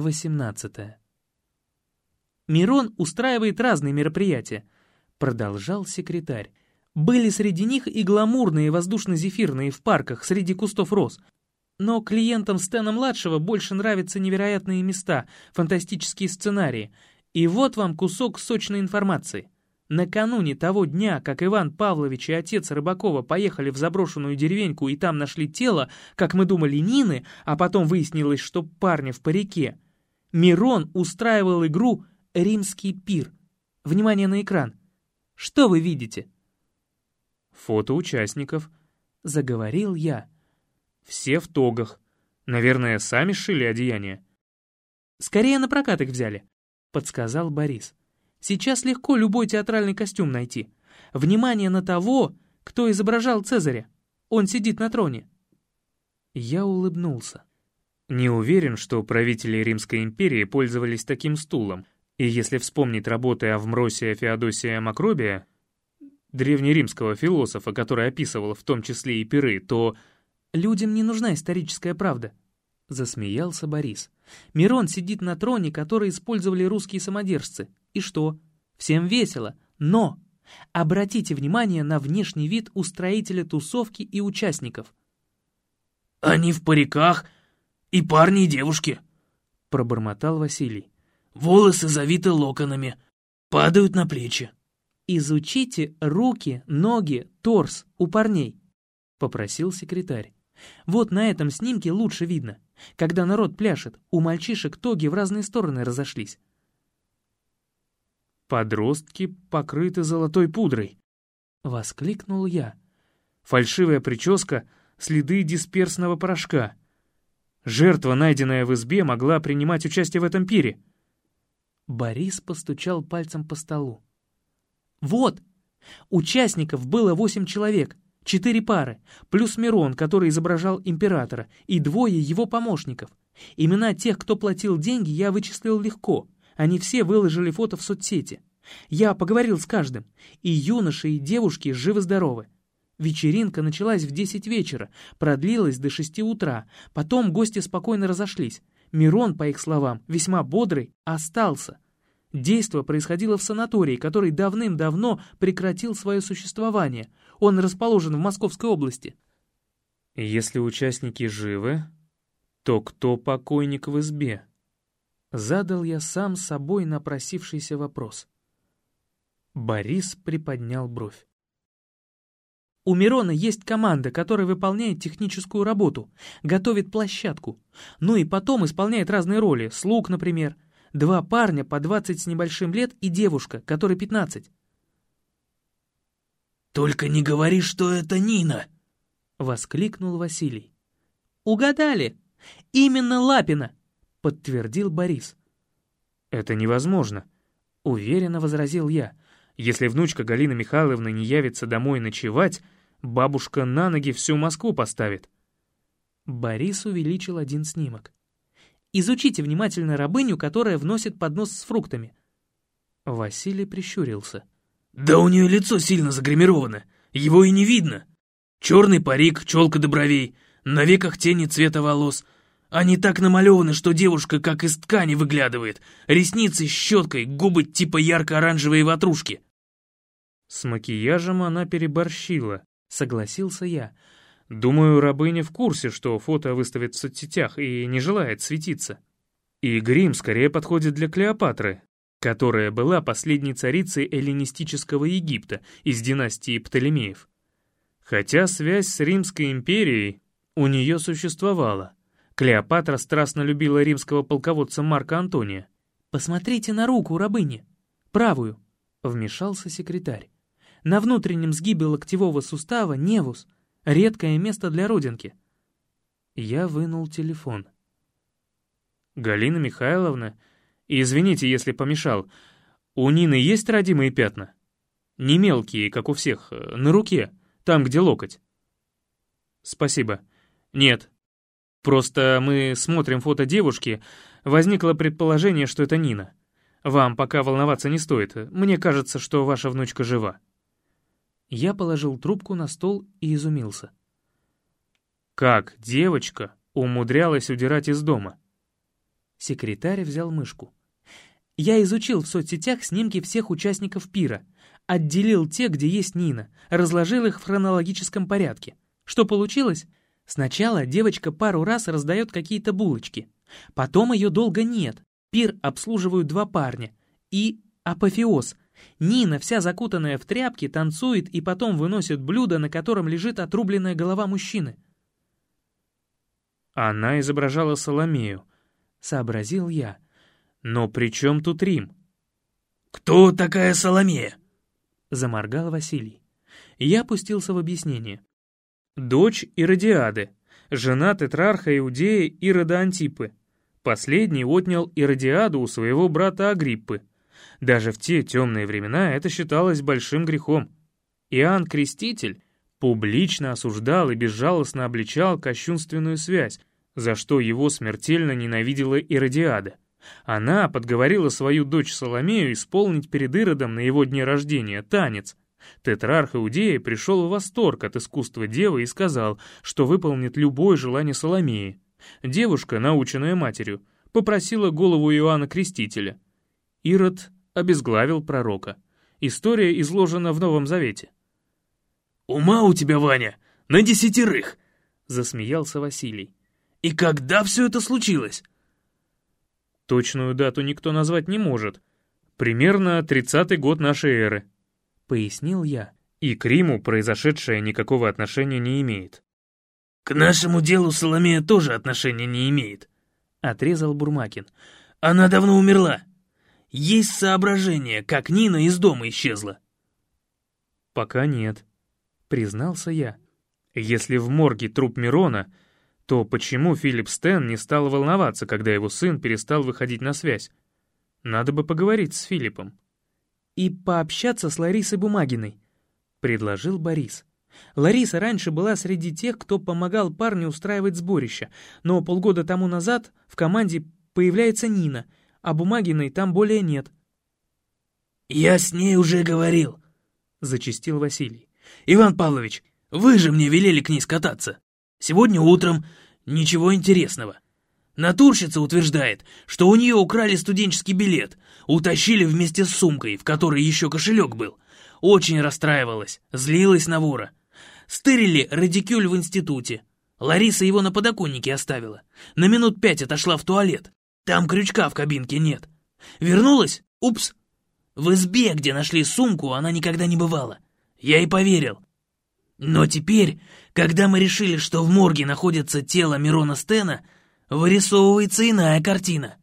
18. Мирон устраивает разные мероприятия, продолжал секретарь. Были среди них и гламурные воздушно-зефирные в парках среди кустов роз. Но клиентам Стэна-младшего больше нравятся невероятные места, фантастические сценарии. И вот вам кусок сочной информации. Накануне того дня, как Иван Павлович и отец Рыбакова поехали в заброшенную деревеньку и там нашли тело, как мы думали, Нины, а потом выяснилось, что парня в парике, Мирон устраивал игру «Римский пир». Внимание на экран. Что вы видите? Фото участников. Заговорил я. Все в тогах. Наверное, сами сшили одеяние. Скорее на прокат их взяли, подсказал Борис. Сейчас легко любой театральный костюм найти. Внимание на того, кто изображал Цезаря. Он сидит на троне. Я улыбнулся. Не уверен, что правители Римской империи пользовались таким стулом. И если вспомнить работы Авмросия Феодосия Макробия, древнеримского философа, который описывал в том числе и пиры, то... «Людям не нужна историческая правда», — засмеялся Борис. «Мирон сидит на троне, который использовали русские самодержцы. И что? Всем весело. Но! Обратите внимание на внешний вид устроителя тусовки и участников». «Они в париках, и парни, и девушки», — пробормотал Василий. «Волосы завиты локонами, падают на плечи». «Изучите руки, ноги, торс у парней», — попросил секретарь. «Вот на этом снимке лучше видно. Когда народ пляшет, у мальчишек тоги в разные стороны разошлись». «Подростки покрыты золотой пудрой», — воскликнул я. «Фальшивая прическа, следы дисперсного порошка. Жертва, найденная в избе, могла принимать участие в этом пире». Борис постучал пальцем по столу. Вот! Участников было восемь человек, четыре пары, плюс Мирон, который изображал императора, и двое его помощников. Имена тех, кто платил деньги, я вычислил легко. Они все выложили фото в соцсети. Я поговорил с каждым, и юноши, и девушки живы-здоровы. Вечеринка началась в десять вечера, продлилась до шести утра, потом гости спокойно разошлись. Мирон, по их словам, весьма бодрый, остался — Действо происходило в санатории, который давным-давно прекратил свое существование. Он расположен в Московской области. Если участники живы, то кто покойник в избе? Задал я сам собой напросившийся вопрос. Борис приподнял бровь. У Мирона есть команда, которая выполняет техническую работу, готовит площадку. Ну и потом исполняет разные роли, слуг, например — Два парня по двадцать с небольшим лет и девушка, которой пятнадцать. «Только не говори, что это Нина!» — воскликнул Василий. «Угадали! Именно Лапина!» — подтвердил Борис. «Это невозможно», — уверенно возразил я. «Если внучка Галины Михайловны не явится домой ночевать, бабушка на ноги всю Москву поставит». Борис увеличил один снимок. Изучите внимательно рабыню, которая вносит поднос с фруктами». Василий прищурился. «Да у нее лицо сильно загримировано, его и не видно. Черный парик, челка до бровей, на веках тени цвета волос. Они так намалеваны, что девушка как из ткани выглядывает, ресницы щеткой, губы типа ярко-оранжевые ватрушки». «С макияжем она переборщила», — согласился я. Думаю, рабыня в курсе, что фото выставят в соцсетях и не желает светиться. И грим скорее подходит для Клеопатры, которая была последней царицей эллинистического Египта из династии Птолемеев. Хотя связь с Римской империей у нее существовала. Клеопатра страстно любила римского полководца Марка Антония. «Посмотрите на руку рабыни, правую», — вмешался секретарь. «На внутреннем сгибе локтевого сустава невус — Редкое место для родинки. Я вынул телефон. «Галина Михайловна, извините, если помешал, у Нины есть родимые пятна? Не мелкие, как у всех, на руке, там, где локоть?» «Спасибо. Нет. Просто мы смотрим фото девушки, возникло предположение, что это Нина. Вам пока волноваться не стоит, мне кажется, что ваша внучка жива». Я положил трубку на стол и изумился. Как девочка умудрялась удирать из дома? Секретарь взял мышку. Я изучил в соцсетях снимки всех участников пира, отделил те, где есть Нина, разложил их в хронологическом порядке. Что получилось? Сначала девочка пару раз раздает какие-то булочки. Потом ее долго нет. Пир обслуживают два парня. И апофеоз. Нина, вся закутанная в тряпки, танцует и потом выносит блюдо, на котором лежит отрубленная голова мужчины. Она изображала Соломею, сообразил я. Но при чем тут Рим? «Кто такая Соломея?» Заморгал Василий. Я опустился в объяснение. Дочь Иродиады, жена тетрарха Иудея Ирода Антипы. Последний отнял Иродиаду у своего брата Агриппы. Даже в те темные времена это считалось большим грехом. Иоанн Креститель публично осуждал и безжалостно обличал кощунственную связь, за что его смертельно ненавидела Иродиада. Она подговорила свою дочь Соломею исполнить перед Иродом на его дне рождения танец. Тетрарх Иудея пришел в восторг от искусства девы и сказал, что выполнит любое желание Соломеи. Девушка, наученная матерью, попросила голову Иоанна Крестителя. Ирод обезглавил пророка. История изложена в Новом Завете. «Ума у тебя, Ваня, на десятерых!» — засмеялся Василий. «И когда все это случилось?» Точную дату никто назвать не может. Примерно тридцатый год нашей эры, — пояснил я. И к Риму произошедшее никакого отношения не имеет. «К нашему делу Соломея тоже отношения не имеет», — отрезал Бурмакин. «Она давно умерла. Есть соображение, как Нина из дома исчезла?» «Пока нет», — признался я. «Если в морге труп Мирона, то почему Филипп Стэн не стал волноваться, когда его сын перестал выходить на связь? Надо бы поговорить с Филиппом. «И пообщаться с Ларисой Бумагиной», — предложил Борис. Лариса раньше была среди тех, кто помогал парню устраивать сборище, но полгода тому назад в команде появляется Нина, а Бумагиной там более нет. «Я с ней уже говорил», — зачистил Василий. «Иван Павлович, вы же мне велели к ней скататься». Сегодня утром ничего интересного. Натурщица утверждает, что у нее украли студенческий билет, утащили вместе с сумкой, в которой еще кошелек был. Очень расстраивалась, злилась на вора. Стырили радикюль в институте. Лариса его на подоконнике оставила. На минут пять отошла в туалет. Там крючка в кабинке нет. Вернулась? Упс. В избе, где нашли сумку, она никогда не бывала. Я и поверил. Но теперь, когда мы решили, что в морге находится тело Мирона Стена, вырисовывается иная картина.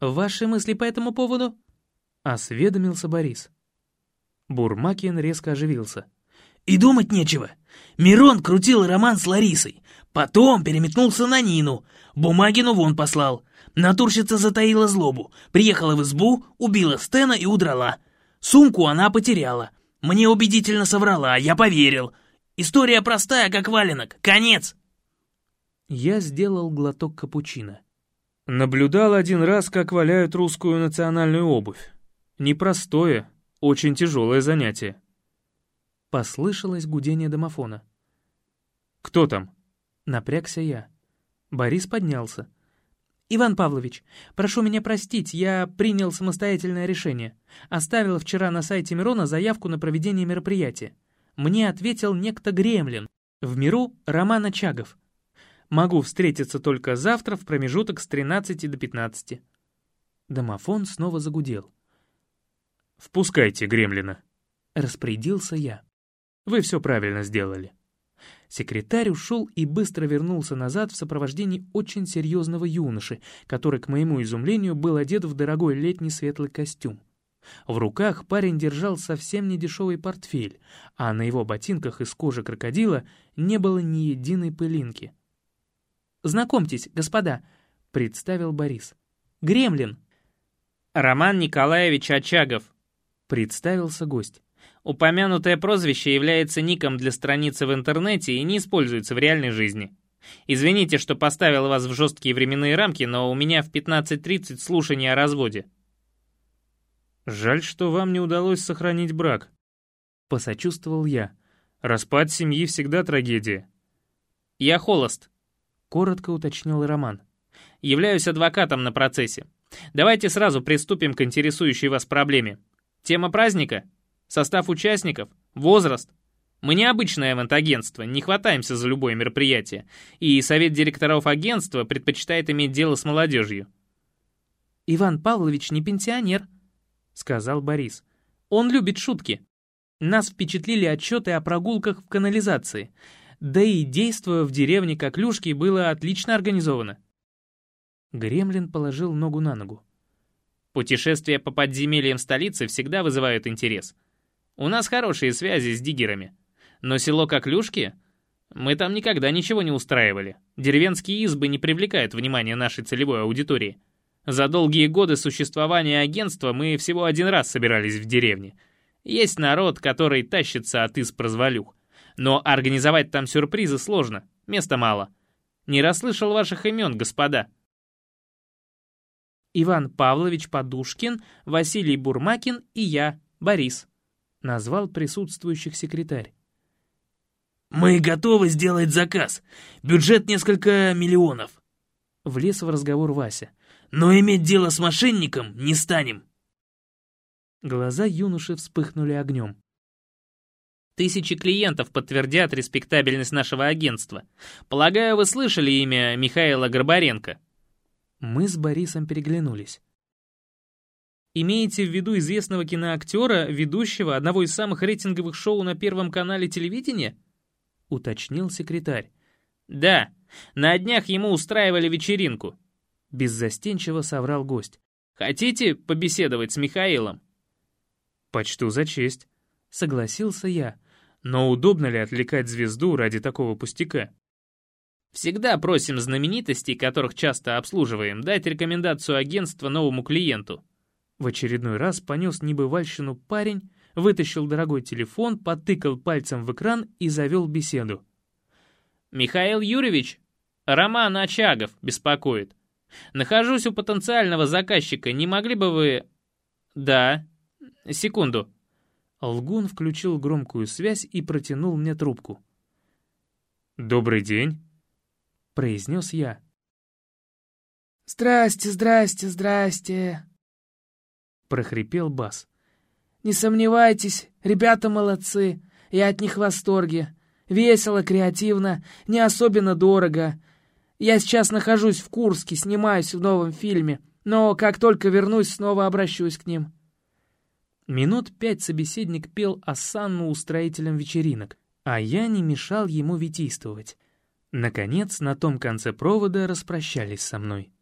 «Ваши мысли по этому поводу?» — осведомился Борис. Бурмакин резко оживился. «И думать нечего. Мирон крутил роман с Ларисой, потом переметнулся на Нину, Бумагину вон послал. Натурщица затаила злобу, приехала в избу, убила Стена и удрала. Сумку она потеряла. Мне убедительно соврала, я поверил. История простая, как валенок. Конец!» Я сделал глоток капучино. Наблюдал один раз, как валяют русскую национальную обувь. Непростое, очень тяжелое занятие. Послышалось гудение домофона. «Кто там?» Напрягся я. Борис поднялся. «Иван Павлович, прошу меня простить, я принял самостоятельное решение. Оставил вчера на сайте Мирона заявку на проведение мероприятия. Мне ответил некто Гремлин. В миру Роман Очагов. Могу встретиться только завтра в промежуток с 13 до 15». Домофон снова загудел. «Впускайте Гремлина», — распорядился я. «Вы все правильно сделали». Секретарь ушел и быстро вернулся назад в сопровождении очень серьезного юноши, который, к моему изумлению, был одет в дорогой летний светлый костюм. В руках парень держал совсем недешевый портфель, а на его ботинках из кожи крокодила не было ни единой пылинки. «Знакомьтесь, господа», — представил Борис. «Гремлин». «Роман Николаевич Очагов», — представился гость. Упомянутое прозвище является ником для страницы в интернете и не используется в реальной жизни. Извините, что поставил вас в жесткие временные рамки, но у меня в 15.30 слушание о разводе. Жаль, что вам не удалось сохранить брак. Посочувствовал я. Распад семьи всегда трагедия. Я холост. Коротко уточнил Роман. Являюсь адвокатом на процессе. Давайте сразу приступим к интересующей вас проблеме. Тема праздника? Состав участников? Возраст? Мы не обычное ивент-агентство, не хватаемся за любое мероприятие, и совет директоров агентства предпочитает иметь дело с молодежью. «Иван Павлович не пенсионер», — сказал Борис. «Он любит шутки. Нас впечатлили отчеты о прогулках в канализации. Да и действуя в деревне Коклюшки было отлично организовано». Гремлин положил ногу на ногу. Путешествия по подземельям столицы всегда вызывают интерес. У нас хорошие связи с диггерами. Но село Коклюшки? Мы там никогда ничего не устраивали. Деревенские избы не привлекают внимания нашей целевой аудитории. За долгие годы существования агентства мы всего один раз собирались в деревне. Есть народ, который тащится от изб развалюх. Но организовать там сюрпризы сложно, места мало. Не расслышал ваших имен, господа. Иван Павлович Подушкин, Василий Бурмакин и я, Борис», — назвал присутствующих секретарь. «Мы готовы сделать заказ. Бюджет несколько миллионов», — влез в разговор Вася. «Но иметь дело с мошенником не станем». Глаза юноши вспыхнули огнем. Тысячи клиентов подтвердят респектабельность нашего агентства. Полагаю, вы слышали имя Михаила Горбаренко?» Мы с Борисом переглянулись. Имеете в виду известного киноактера, ведущего одного из самых рейтинговых шоу на Первом канале телевидения? Уточнил секретарь. Да, на днях ему устраивали вечеринку. Беззастенчиво соврал гость. Хотите побеседовать с Михаилом? Почту за честь, согласился я. Но удобно ли отвлекать звезду ради такого пустяка? Всегда просим знаменитостей, которых часто обслуживаем, дать рекомендацию агентства новому клиенту. В очередной раз понес небывальщину парень, вытащил дорогой телефон, потыкал пальцем в экран и завел беседу. «Михаил Юрьевич, Роман Очагов беспокоит. Нахожусь у потенциального заказчика, не могли бы вы...» «Да. Секунду». Лгун включил громкую связь и протянул мне трубку. «Добрый день», — произнес я. «Здрасте, здрасте, здрасте», — прохрипел бас. «Не сомневайтесь, ребята молодцы, я от них в восторге. Весело, креативно, не особенно дорого. Я сейчас нахожусь в Курске, снимаюсь в новом фильме, но как только вернусь, снова обращусь к ним». Минут пять собеседник пел осанну устроителям вечеринок, а я не мешал ему витийствовать. Наконец, на том конце провода распрощались со мной.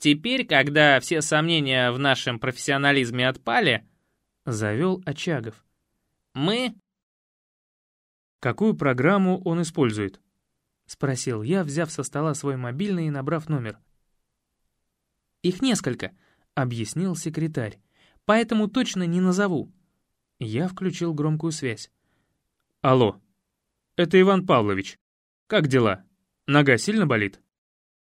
«Теперь, когда все сомнения в нашем профессионализме отпали», — завел Очагов, — «мы...» «Какую программу он использует?» — спросил я, взяв со стола свой мобильный и набрав номер. «Их несколько», — объяснил секретарь, — «поэтому точно не назову». Я включил громкую связь. «Алло, это Иван Павлович. Как дела? Нога сильно болит?»